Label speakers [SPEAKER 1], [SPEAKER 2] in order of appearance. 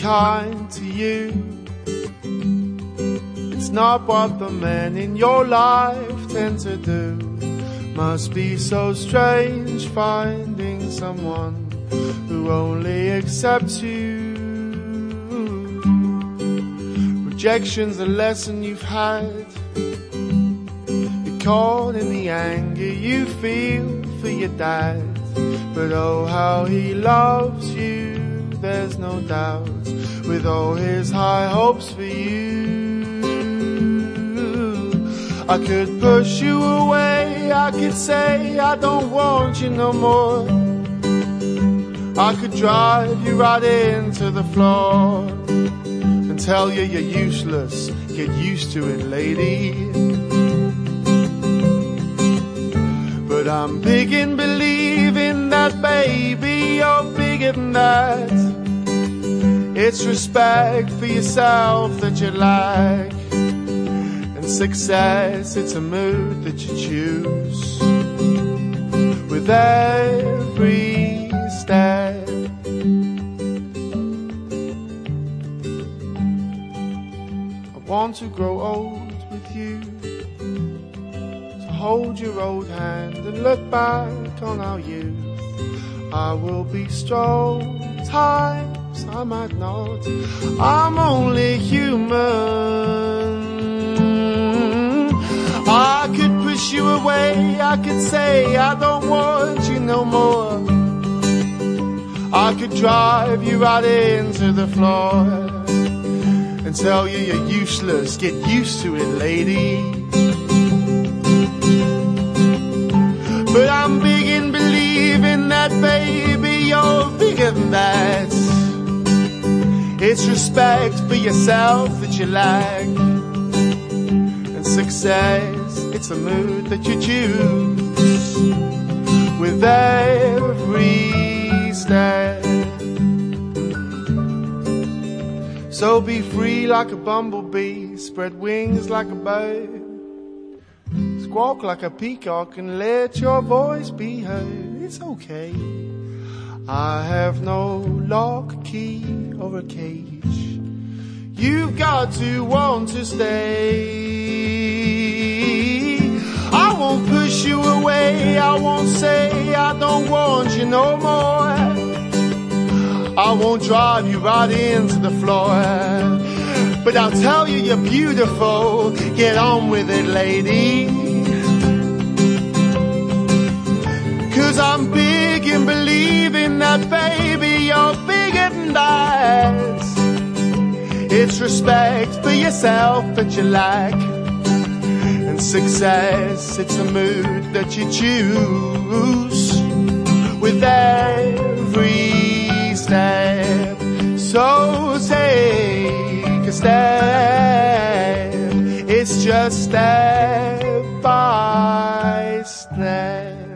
[SPEAKER 1] kind to you. It's not what the men in your life tend to do. Must be so strange finding someone who only accepts you. Rejection's a lesson you've had. You're caught in the anger you feel for your dad. But oh, how he loves you, there's no doubt. With all his high hopes for you, I could push you away. I could say I don't want you no more. I could drive you right into the floor and tell you you're useless. Get used to it, lady. But I'm big in believing that, baby, you're bigger than that. It's respect for yourself that you lack. And success, it's a mood that you choose. With every step. I want to grow old with you To hold your old hand and look back on our youth. I will be strong, times I might not. I'm only human. I could push you away, I could say I don't want you no more. I could drive you right into the floor and tell you you're useless. Get used to it, lady. But I'm big in believing that, baby, you're bigger than that. It's respect for yourself that you lack. And success, it's a mood that you choose with every step. So be free like a bumblebee, spread wings like a bird. Squawk like a peacock and let your voice be heard. It's okay. I have no lock, key, or a cage. You've got to want to stay. I won't push you away. I won't say I don't want you no more. I won't drive you right into the floor. But I'll tell you you're beautiful. Get on with it, lady. Cause I'm big Respect for yourself that you lack. And success, it's a mood that you choose with every step. So take a step. It's just step by step.